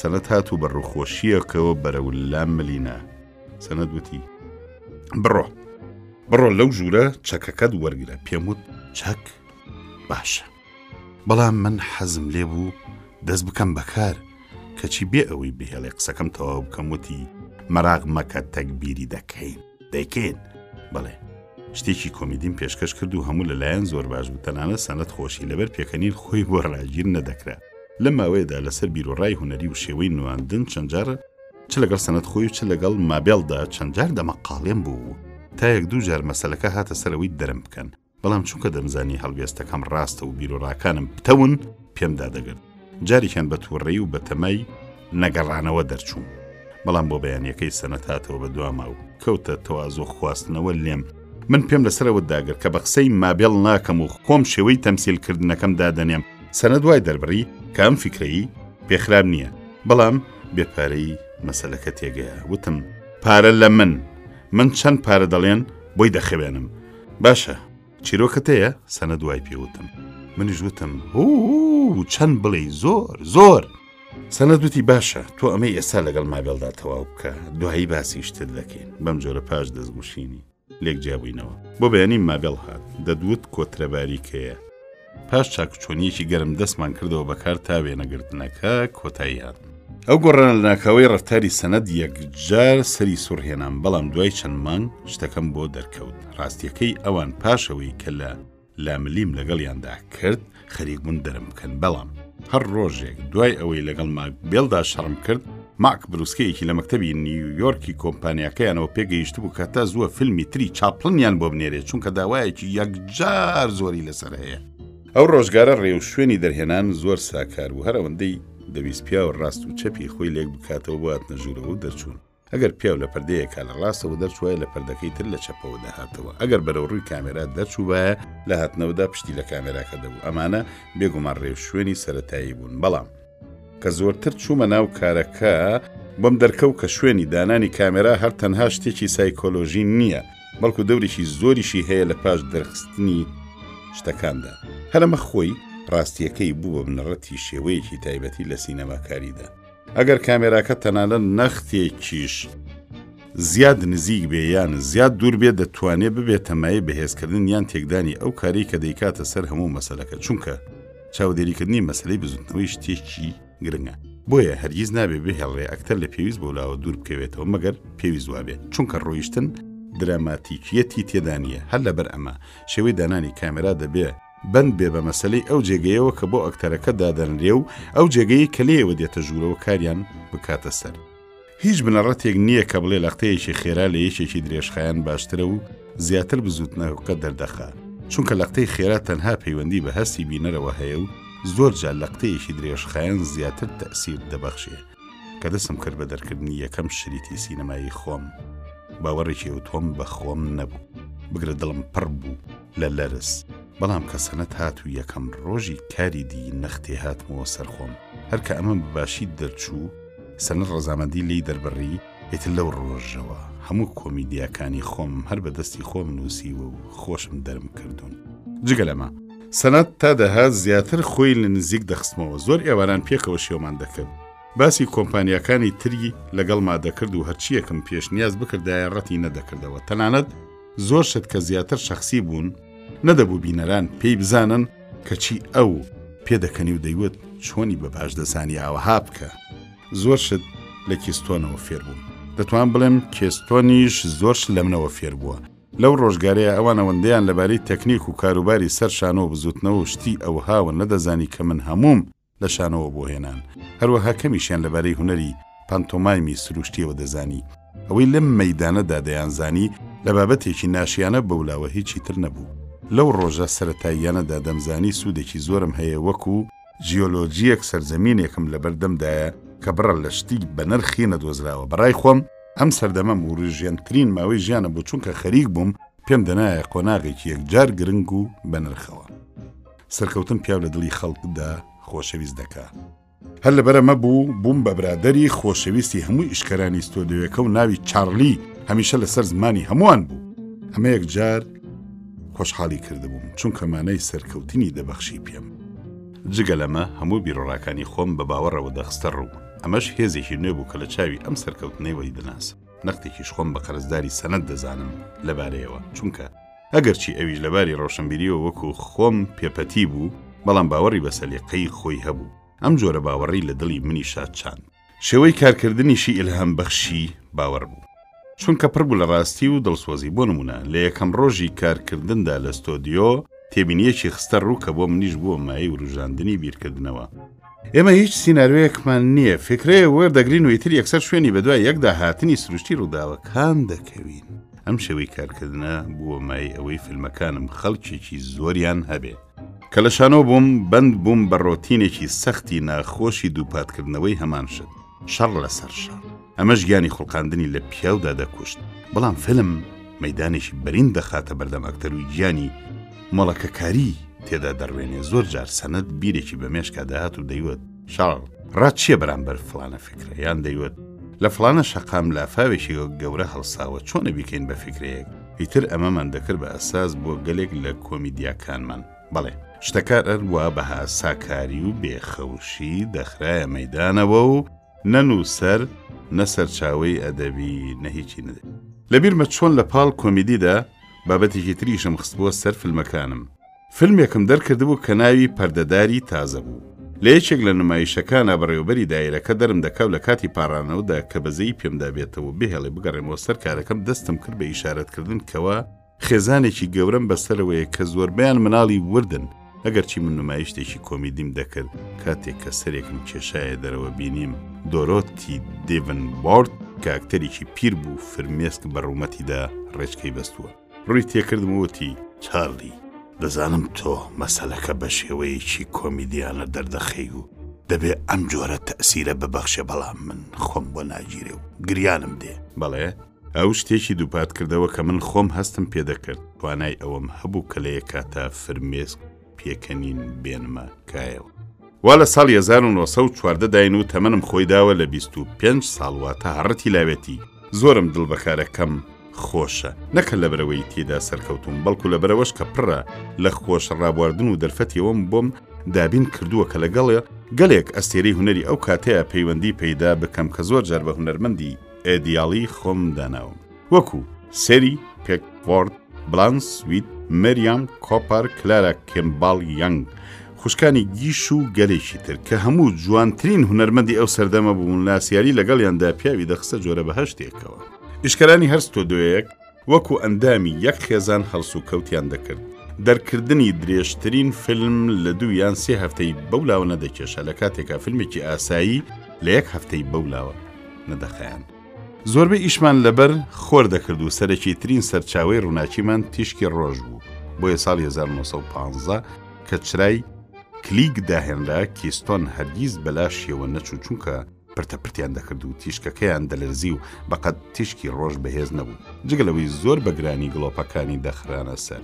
سەنت هات و بە ڕووخۆشییەکەوە بەرەو لام ملی نا. سەنت وتی، بڕۆ، بڕۆ لەو ژوورە چەکەکەت وەرگرە، پێم وت چەک؟ باشە. بەڵام من حەزم لێ بوو دەست بکەم بە کار، کەچی بێ ئەوەی بهێڵێ قسەکەم تەواو بکەم وتی، مەراق مەکە تەک بیری دەکەین، دەیکەین، بەڵێ. شتێکی کۆمیدیم پێشکەش کرد و هەموو لەلایەن زۆر باش بوو، تەنانەت سەنت خۆشی لەبەر پێکەنین خۆی بۆ ڕاگیر نەدەکرا. لەم ماوەیەدا لەسەر بیروڕای هونەری و شێوەی نواندن چەند جار چ لەگەڵ سەنت خۆی و چ لەگەڵ مابێڵدا چەند جار دەمەقاڵێم بوو و تا یەک دوو جار مەسەلەکە هاتە سەر ئەوەی دەرم بکەن، بەڵام چونکە دەمزانی هەڵوێستەکەم ڕاستە و بیروڕاکانم پتەون پێم دادەگرت. جارێکیان بە تووڕەیی و بە تەمای نەگەڕانەوە دەرچووم. بەڵام بۆ بەیانییەکەی سەنت هاتەوە بە دواما و کەوتە تەوازۆ خواستنەوە لێم. من پێم لەسەر ئەوە داگرت کە بە قسەی مابێڵ ناکەم و خۆم شێوەی تەمسیلکردنەکەم دادەنێم. سەند وای دەربڕی کە ئەم فیکرەی پێخراب نییە بەڵام بێ پارەی مەسلەکە تێگەیە وتم پارە لە من من چەند پارە دەڵێن بۆی دەخەوێنم باشە چیرۆکەتەیە سەند وای پێوتم منیش وتم هو چەند بڵێ زۆر زۆر سەند وتی باشە تۆ ئەمەی ئێستا لەگەڵ مابێڵدا تەواو بکە دوایی باسیشتر دەکەین بەم جۆرە پاش دەستگوشینی لێک جیابووینەوە. بۆ بەیانی مابێڵ هات. دەدوت کۆترە باریکەیە. پاش چاکوچۆنییەکی گەرم دەستمان کردەوە بە کار تا وێنەگرتنەکە کۆتایی هات. ئەو گۆڕانە لەناکاوەی ڕەفتاری سەند یەکجار سەری سوڕ هێنام، بەڵام دوای چەند مانگ شتەکەم بۆ دەرکەوت. ڕاستییەکەی ئەوان پاش ئەوەی کە لە. لە ملیم لەگەڵیاندا کرد خەریک بوون دەرم بکەن بەڵام هەر ڕۆژێک دوای ئەوەی لەگەڵ ماک بێڵدا شەڕم کرد ماک بروسکەیەکی لە مەکتەبی نیویۆرکی کۆمپانیاکەیانەوە پێگەیشت بوو کە تا زووە فیلمی تری چاپڵنیان بۆ بنێرێت چونکە داوایەکی یەکجار زۆری لەسەر هەیە ئەو ڕۆژگارە ڕێو شوێنی دەرهێنان زۆر ساکار بوو هەر ئەوەندەی دەویست پیاوە ڕاست و چەپی خۆی لێک بکاتەوە بۆ هاتنە ژوورەوە و دەرچوون ئەگەر پیاو لە پردەیەکا لە ڕاستەوە دەرچوایە لە پردەکەی تر لە چەپەوە دەهاتەوە ئەگەر بەرەو ڕووی کامێرا دەرچووبایە لە هاتنەوەدا پشتی لە کامێراکە دەبوو ئەمانە بێگومان ڕێوشوێنی سەرەتایی بوون بەڵام کە زۆرتر چوومە ناو کارەکە بۆم دەرکەوت کە شوێنی دانانی کامێرا هەر تەنها شتێکی سایکۆلۆژی نییە بەڵکو دەورێکی زۆریشی هەیە لە پاش دەرخستنی شتەکاندا هەرەمە خۆی ڕاستیەکەی بوو بە بنەڕەتی شێوەیەکی تایبەتی لە سینەماکاریدا ئەگەر کامێراکە تەنانە نەختێکیش زیاد نزیک بێ یان زیاد دوور بێ دەتوانێت ببێتە مایە بەهێزکردن یان تێکدانی ئەو کاری کە دەیکاتە سەر هەموو مەسلەکە چونکە چاودێریکردنی مەسلەی بزوتنەوەی شتێکی گرنگە بۆیە هەرگیز نابێ بهێڵڕێ ئەکتەر لە پێویست بۆ لاوە دوور بکەوێتەوە مەگەر پێویست وابێ چونکە ڕۆیشتن دراماتیکیەتی تێدا نییە هەر لەبەر ئەمە شێوەی دانانی کامێرا دەبێ بەند بێ بە مەسەلەی ئەو جێگەیەوە کە بۆ ئەکتەرەکە دادەنرێ و ئەو جێگەیە کە لێەوە دێتە ژوورەوە کاریان بکاتە سەر. هیچ بنەڕەتێک نییە کە بڵێ لەقتەیەکی خێرا لە یەکێکی درێژخایەن باشترە و زیاتر بزوتنەوەکە دەردەخا چونکە لەقتەی خێرا تەنها پەیوەندی بە هەستی بینەرەوە هەیە و زۆر جار لەقتەیەکی درێژخایەن زیاتر تەسیر دەبەخشێ کە دەسم کرد بە دەرکردنی یەکەم شریتی سینەمایی خۆم باوەڕێکی ئەوتۆم بە خۆم نەبوو بگرە دڵم پڕ بوو لە لەرز بەڵام کە سەنەت هات و یەکەم ڕۆژی کاری دی نەختێ هاتمەوە سەرخۆم هەرکە ئەمە بەباشی دەرچوو سەنە ڕەزامەندی لی دەربڕی ئیتر لەو ڕۆژەوە هەموو کۆمیدیاکانی خۆم هەر بە دەستی خۆم نووسیوە و خۆشم دەرم کردوون جگە لەمە سەنات تا دەهات زیاتر خۆی لە نزیک دەخستمەوە، زۆر ئێواران پێکەوە شێومان دەکرد. باسی کۆمپانیاکانی تری لەگەڵما دەکرد و هەرچییەکم پێشنیاز بکردایە ڕەتی نەدەکردەوە، تەنانەت زۆر شت کە زیاتر شەخسی بوون، نەدەبوو بینەران پێی بزانن کەچی ئەو پێدەکەنی و دەیوت چۆنی بە باش دەزانی ئاوەها بکە. زۆر شت لە کیستۆنەوە فێربووم، دەتوانم بڵێم کیستۆنیش زۆر شت لە منەوە فێربووە، لەو ڕۆژگارەیا ئەوان ئەوەندەیان لەبارەی تەکنیک و کاروباری سەر شانۆ و بزووتنەوە و شتی ئەوهاوە نەدەزانی کە من هەمووم لە شانۆوە بۆ هێنان. هەروەها کەمیشیان لەبارەی هونەری پانتۆمایمی سرووشتییەوە دەزانی. ئەوەی لەم مەیدانەدا دەیانزانی لە بابەتێکی ناشیانە بەولاوە هیچی تر نەبوو. لەو ڕۆژە سەرەتاییانەدا دەمزانی سوودێکی زۆرم هەیە وەکوو. جیۆلۆجییەک سەرزەمینێکم لە بەردەم دایە کە بڕە لە شتی بە نرخی نەدۆزراوە بەڕای خۆم ئەم سەردەمەم وروژێنترین ماوەی ژیانە بۆ چونکە خەریک بووم پێم دەنایە قۆناغێکی یەکجار گرنگ و بە نرخەوە سەرکەوتن پیاو لە دڵی خەڵکدا خۆشەویست دەکا هەر لە بەرەمە بوو بووم بە برادری خۆشەویستی هەموو ئیشکەرانی ستۆدیوەکە و ناوی چارلی هەمیشە لەسەر زمانی هەمووان بوو ئەمە یەکجار خۆشحاڵی کردبووم، چونکە مانای سەرکەوتنی دەبەخشی پێم. جگە لەمە، هەموو بیروڕاکانی خۆم بە باوەڕەوە دەخستە ڕوو، ئەمەش هێزێکی نوێ بوو کە لە چاوی ئەم سەرکەوتنەی وەری دەناسم. نەختێکیش خۆم بە قەرزداری سەنت دەزانم لەبارەیەوە، چونکە ئەگەرچی ئەویش لەباری ڕەوشەنبیرییەوە وەکو خۆم پێپەتی بوو، بەڵام باوەڕی بە سەلیقەی خۆی هەبوو. ئەم جۆرە باوەڕەی لە دڵی منیشا چاند. شێوەی کارکردنیشی ئیلهام بەخشی باوەڕ بوو. چونکە پڕ بوو لە ڕاستی و دڵسۆزی. بۆ نموونە لە یەکەم ڕۆژی کارکردندا لە ستۆدیۆ، تێبینییەکی خستە ڕوو کە بۆ منیش بووە مایەی وروژاندنی بیرکردنەوە. ئێمە هیچ سیناریۆیەکمان نییە، فیکرەیەک وەردەگرین و ئیتر یەکسەر شوێنی بەدوای یەکدا هاتنی سروشتی ڕووداوەکان دەکەوین. ئەم شێوەی کارکردنە بووە مایەی ئەوەی فیلمەکانم خەڵکێکی زۆریان هەبێ. کە لە شانۆ بووم، بەند بووم بە ڕۆتینێکی سەختی ناخۆشی دووپاتکردنەوەی هەمان شت، شەڕ لەسەر شەڕ. ئەمەش گیانی خوڵقاندنی لە پیاودا دەکوشت. بەڵام فیلم مەیدانێکی بەرین دەخاتە بەردەم ئەکتەر و گیانی مۆڵەکەکاری تێدا دەڕوێنێ، زۆر جار سەند بیرێکی بە مێشکا دەهات و دەیوت، شەڕ ڕا چییە بەرامبەر فڵانە فیکرە؟ یان دەیوت، لە فڵانە شەقام لافاوێکی گەورە هەڵساوە، چۆنە بیکەین بە فیکرەیەک؟ ئیتر ئەمەمان دەکرد بە ئەساس بۆ گەلێک لە کۆمیدیاکانمان. بەڵێ، شتەکار ئەر وا بە هاساکاری و بێ خەوشی دەخرایە مەیدانەوە و نە نووسەر، نە سەرچاوەی ئەدەبی، نە هیچی نەدەدی. لەبیرمە چۆن لە پاڵ کۆمیدیدا، بابەتێکی تریشم خستبووە سەر فیلمەکانم. فیلمێکم دەرکردبوو کە ناوی پەردەداری تازە بوو. لە یەکێک لە نمایشەکانا بەڕێوەبەری دایرەکە دەرم دەکا و لە کاتی پاڕانەوەدا کە بەزەیی پێم دابێتەوە و بهێڵێ بگەڕێمەوە سەر کارەکەم دەستم کرد بە ئیشارەتکردن کەوا خێزانێکی گەورەم بەسەرەوەیە کە زۆربەیان مناڵی وردن، ئەگەرچی من نمایشتێکی کۆمیدیم دەکرد کاتێک کە سەرێکم کێشایە دەرەوە بینیم دۆرۆتی دیڤنبۆرت کە ئەکتەرێکی پیر بوو فرمێسک بە ڕوومەتیدا ڕێچکەی بەستووە. ڕووی تێکردم و وتی. چارلی، دەزانم تۆ مەسەلەکە بە شێوەیەکی کۆمیدیانە دەردەخەی و دەبێ ئەم جۆرە تەئسیرە ببەخشێ بەڵام من خۆم بۆ ناگیرێ و گریانم دێ. بەڵێ، ئەو شتێکی دووپات کردەوە کە من خۆم هەستم پێ دەکرد، توانای ئەوەم هەبوو کە لە یەک کاتا فرمێسک، پێکەنین بێنمە کایەوە. وا لە ساڵی هەزار و نۆ سەد و چواردە داین و تەمەنم خۆی داوە لە بیست و پێنج ساڵ واتە هەڕەتی لاوێتی. زۆرم دڵ بە کارەکەم خۆشە، نەک هەر لەبەرئەوەی تێیدا سەرکەوتووم، بەڵکو لەبەرئەوەش کە پڕە لە خۆش ڕابواردن و دەرفەتی ئەوەم بۆم دابین کردووە کە لەگەڵ گەلێک ئەستێرەی هونەری ئەو کاتەیا پەیوەندی پەیدا بکەم کە زۆر جار بە هونەرمەندی ئێدیاڵی خۆم داناوم. وەکو، سێری، پێکفۆرد، بلانس سوید، مریام کۆپەر، کلارا کێمباڵ یەنگ، خوشکانی گیش و گەلێکی تر کە هەموو جوانترین هونەرمەندی ئەو سەردەمە بوون لە سیاری لەگەڵیاندا پیاوی دەخستە جۆرە بەهەشتێکەوە. ئیشکەرانی هەر ستۆدۆیەک وەکو ئەندامی یەک خێزان هەڵسوکەوتیان دەکرد، دەرکردنی درێژترین فیلم لە دوو یان سێ هەفتەی بەو لاوە نەدەکێشا لە کاتێکا فیلمێکی ئاسایی لە یەک هەفتەی بەو لاوە نەدەخایاند. زۆربەی ئیشمان لەبەر خۆر دەکرد و سەرەکی ترین سەرچاوی ڕووناکیمان تیشکی ڕۆژ بوو بۆیە ساڵ 1950 کە چرای کلیک داهێنرا کیستۆن هەرگیز بەلا شێوە نەچوو چونکە پرتە پرتیان دەکرد و تیشکەکەیان دەلەرزی و بەقەت تیشکی ڕۆژ بەهێز نەبوو جگەلەوەی زۆر بەگرانی گڵۆپەکانی دەخرانە سەر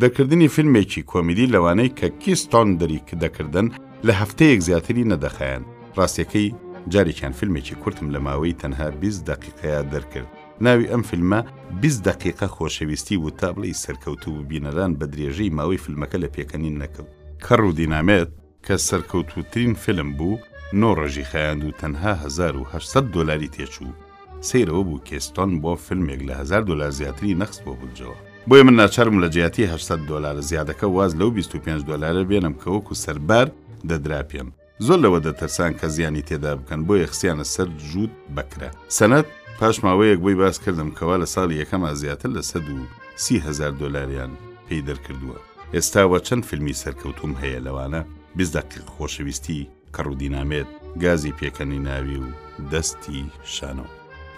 دەرکردنی فیلمێکی کۆمیدی لەوانەی کە کیستۆن دریک دەکردن لە هەفتەیەک زیاتری نەدەخایەن، ڕاستەکەی جارێکیان فیلمێکی کورتم لە ماوەی تەنها بیست دەقیقەیا دەرکرد، ناوی ئەم فیلمە بیست دەقیقە خۆشەویستی بوو تا بڵێی سەرکەوتوو بوو بینەران بە درێژەی ماوەی فیلمەکە لە پێکەنین نەکەوت. کەڕ و دینامێت. کە سەرکەوتووترین فیلم بوو، نۆ ڕۆژی خایاند و تەنها هەزار و هەشت سەد دۆلاری تێچوو. سەیر ئەوە بوو کێستۆن بۆ فیلمێک لە هەزار دۆلار زیاتری نەخست بۆ بودجەوە. بۆیە من ناچار بووم لە جیاتی هەشت سەد دۆلارە زیادەکە واز لەو بیست و پێنج دۆلارە بێنم کە وەکو سەربار دەدرا پێم. زۆر لەوە دەترسان کە زیانی تێدا بکەن بۆیە خستیانە سەر جووت بەکرە. سەند، پاش ماوەیەک بۆی باس کردم کەوا لە ساڵی یەکەما زیاتر لە سەد و سی هەزار دۆلاریان پێی دەرکردووە. ئێستا وە چەند فیلمی سەرکەوتووم هەیە لەوانە بیست دەقیقە خۆشەویستی، کەڕ و دینامێت، گازی پێکەنی ناوی و دەستی شانۆ.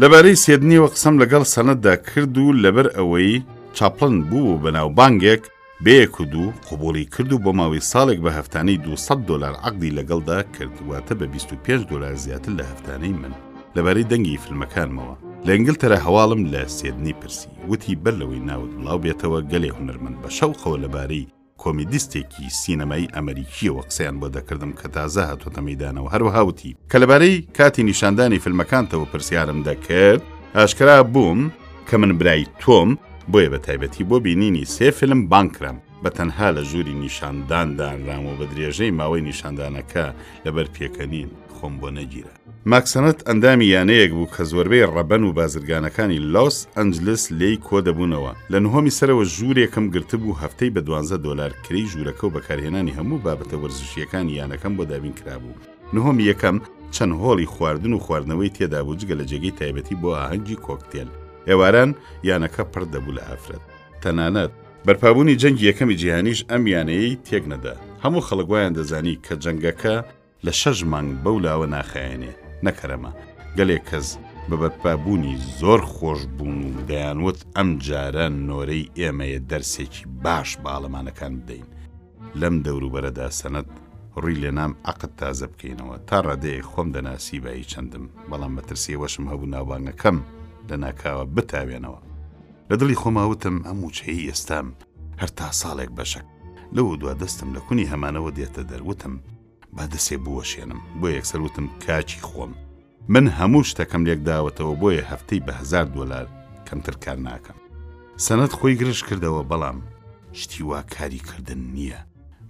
لەبارەی سێدنیەوە قسەم لەگەڵ سەنەددا کرد و لەبەر ئەوەی چاپڵن بووبوو بە ناوبانگێک بەیەک و دوو قبوڵی کرد و بۆ ماوەی ساڵێک بە هەفتانەی دوو سەد دۆلار عەقدی لەگەڵدا کرد واتە بە بیست و پێنج دۆلار زیاتر لە هەفتانەی من لەبارەی دەنگی فیلمەکانمەوە لە ئینگلتەرا هەواڵم لە سێدنی پرسی وتی بەر لەوەی ناوت بڵاو بێتەوە گەلێ هونەرمەند بە شەوقەوە لەبارەی کۆمیدیستێکی سینەمایی ئەمەریکییەوە قسەیان بۆ دەکردم کە تازە هاتۆتە مەیدانەوە هەروەها وتی کە لەبارەی کاتی نیشاندانی فیلمەکانتەوە پرسیارم دەکرد ئاشکرا بووم کە من برای تۆم بۆیە بە تایبەتی بۆ بینینی سێ فیلم بانکرام بە تەنها لە ژووری نیشانداندانرام و بە درێژەی ماوەی نیشاندانەکە لەبەر پێکەنین خۆم بۆ نەگیرا. ماک سەنەت ئەندامی یانەیەک بوو کە زۆربەی ڕەبەن و بازرگانەکانی لۆس ئەنجلس لێی کۆدەبوونەوە، لە نهۆمی سەرەوە ژوورێکم گرتبوو هەفتەی بە دوانزە دۆلار کرێی ژوورەکە و بەکارهێنانی هەموو بابەتە وەرزشییەکانی یانەکەم بۆ دابین کرابوو، نهۆمی یەکەم چەند هۆڵی خواردن و خواردنەوەی تێدابوو جگە لە جێگەی تایبەتی بۆ ئاهەنگی کۆکتێل، ئێواران یانەکە پڕ دەبوو لە ئافرەت تەنانەت. بەرپابوونی جەنگی یەکەمی جیهانیش ئەم یانەیەی تێک نەدا، هەموو خەڵک وایان دەزانی کە جەنگەکە، لە شەش مانگ بەو لاوە ناخایەنێ نەکەرەمە، گەلێک کەس بە بەرپا بوونی زۆر خۆش بوون و دەیانوت ئەم جارە نۆرەی ئێمەیە دەرسێکی باش بە ئاڵەمانەکان بدەین. لەم دەوروبەرەدا سەند ڕووی لێنام عەقد تازە بکەینەوە، تا ڕادەیەک خۆم دەناسی بایی چەندم، بەڵام مەترسیی ئەوەشم هەبوو ناوبانگەکەم لە ناکاوە بتاوێنەوە. لە دڵی خۆما وتم ئەم مووچەیەی ئێستام هەر تا ساڵێک بەشە، لەوە دوا دەستم لە کونی هەمانەوە دێتە دەر، وتم با دەسێ بوەشێنم، بۆ یەکسەر وتم کاکی خۆم، من هەموو شتەکەم لێک داوەتەوە بۆیە هەفتەی بە هەزار دۆلار کەمتر کار ناکەم. سەند خۆی گرژ کردەوە، بەڵام شتی وا کاری کردن نییە.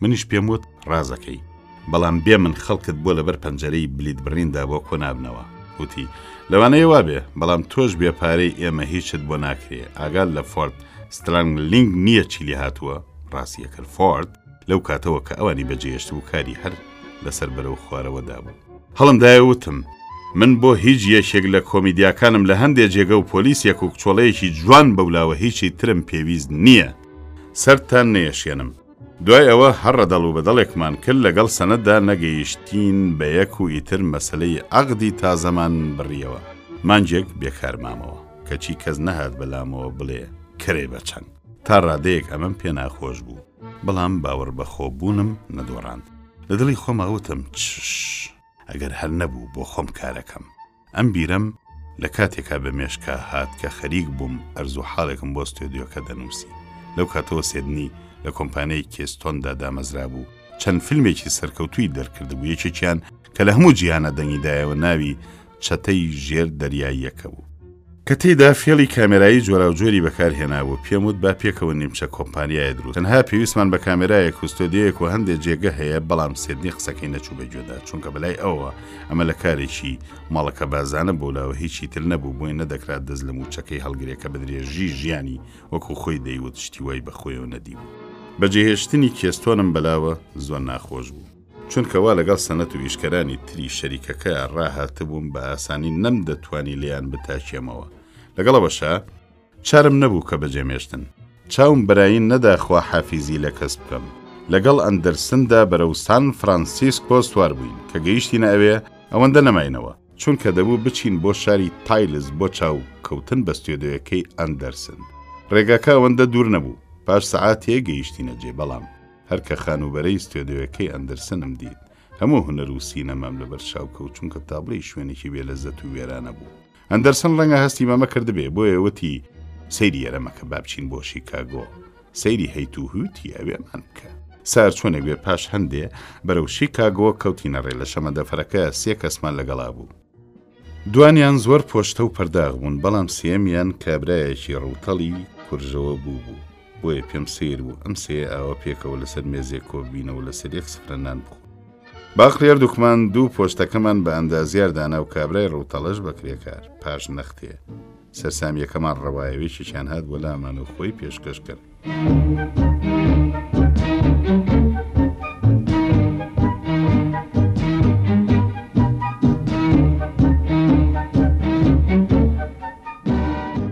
منیش پێم وت ڕازەکەی، بەڵام بێ من خەڵکت بۆ لەبەر پەنجەرەی بلیت بڕیندا بۆ کۆنابنەوە. وتی، لەوانەیە وابێ، بەڵام تۆش بێ پارەی ئێمە هیچت بۆ ناکرێ، ئاگات لە فۆرد سترانگلینگ نییە چی لێ هاتووە؟ ڕاستی ئەکرد فۆرد لەو کاتەوە کە ئەوانی بەجێ هێشتبوو کاری هەر لەسەر بەرەو خوارەوە دابوو. هەڵم دایە و وتم، من بۆ هیچ یەکێک لە کۆمیدیاکانم لە هەندێ جێگە و پۆلیسێک و کچۆڵەیەکی جوان بەولاوە هیچی ترم پێویست نییە. سەرتان نەیەشێنم. دوای ئەوە هەر ڕەدەڵ و بەدەڵێکمان کرد لەگەڵ سەنەدا نەگەیشتین بە یەک و ئیتر مەسەلەی عەقدی تازەمان بڕیەوە. مانگێک بێکار مامەوە، کەچی کەس نەهات بەلامەوە بڵێ کرێ بە چەند. تا ڕادەیەک ئەمەم پێ ناخۆش بوو، بەڵام باوەڕبەخۆبوونم نەدۆڕاند. لە دڵی خۆما وتم چش، ئەگەر هەر نەبوو بۆ خۆم کارەکەم. ئەم بیرەم لە کاتێکا بە مێشکا هات کە خەریک بووم ئەرز و حاڵێکم بۆ ستۆدیۆکە دەنووسی. لەو کاتەوە سێدنی لە کۆمپانیای کێستۆندا دامەزرابوو، چەند فیلمێکی سەرکەوتووی دەرکردبوو، یەکێکیان کە لە هەموو جیهانا دەنگی دایەوە ناوی چەتەی ژێر دەریاییەکە بوو. کە تێیدا فێڵی کامێرایی جۆراوجۆری بەکارهێنابوو پێم وت با پێکەوە نیمچە کۆمپانیایە دروست تەنها پێویستمان بە کامێرایەک و ستۆدیەیەک و هەندێک جێگە هەیە بەڵام سێدنی قسەکەی نەچوو بەگوێدا چونکە بەلای ئەوە ئەمە لە کارێکی ماڵەکە بازانە بۆلاوە هیچی تر نەبوو بۆی نەدەکرات دەست لە موچەکەی هەڵگرێ کە بدرێژی ژیانی وەکو خۆی دەیوت شتی وای بەخۆیەوە نەدیبوو. بەجێهێشتنی کێستۆنم بەلاوە زۆر ناخۆش بوو. چونکە وا لەگەڵ سەنت و ئیشکەرانی تری شەریکەکە ڕاهاتبووم بە ئاسانی نەمدەتوانی لێیان بتاکێمەوە. لەگەڵ ئەوەشا چارم نەبوو کە بەجێمێشتن. چاوم بەرایی نەدا خواحافیزی لە کەس بکەم. لەگەڵ ئەندەرسندا بەرەو سان فرانسیسکۆ سوار بووین. کە گەیشتینە ئەوێ ئەوەندە نەماینەوە. چونکە دەبوو بچین بۆ شاری تایلز بۆ چاو کەوتن بە ستیۆدۆیەکەی ئەندەرسن. ڕێگاکە ئەوەندە دوور نەبوو. پاش سەعاتێ گەیشتینە جێ. بەڵام. هەر کە خانووبەرەی ستۆدیۆیەکەی ئەندەرسنم دیت، هەموو هونەر و سینەمام لەبەر چاو کەوت، چونکە تابڵۆی شوێنێکی بێ لەزەت و وێرانە بوو. ئەندەرسن ڕەنگە هەستی بەمە کردبێ، بۆیە وتی، سەیری ئێرە مەکە، با بچین بۆ شیکاگۆ، سەیری هەیت و هویتی ئەوێمان بکە. سەر چۆنێک بێ پاش هەندێ، بەرەو شیکاگۆ کەوتینە ڕێ، لە شەمەندەفەرەکە سێ کەسمان لەگەڵا بوو. دوانیان زۆر پۆشتە و پەرداغ بوون بەڵام سێمیان کابرایەکی ڕووتەڵی کورژەوە بوو بوو بۆیە پێم سیر بوو ئەم سێ ئاوە پێکەوە لەسەر مێزێک کۆببینەوە لەسەر یەک سفرە نان بخۆ باقلێر دوکمان دوو پۆشتەکەمان بە ئەندازیار دانا و کابرای ڕووتەڵەش بە کرێکار پاش نەختێ سەرسامیەکەمان ڕەوایەوێکێکیان هات بۆ لامان و خۆی پێشکەش کرد.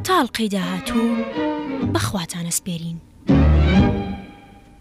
تا ئەڵقەی داهاتوو بەخواتان ئەسپێرین.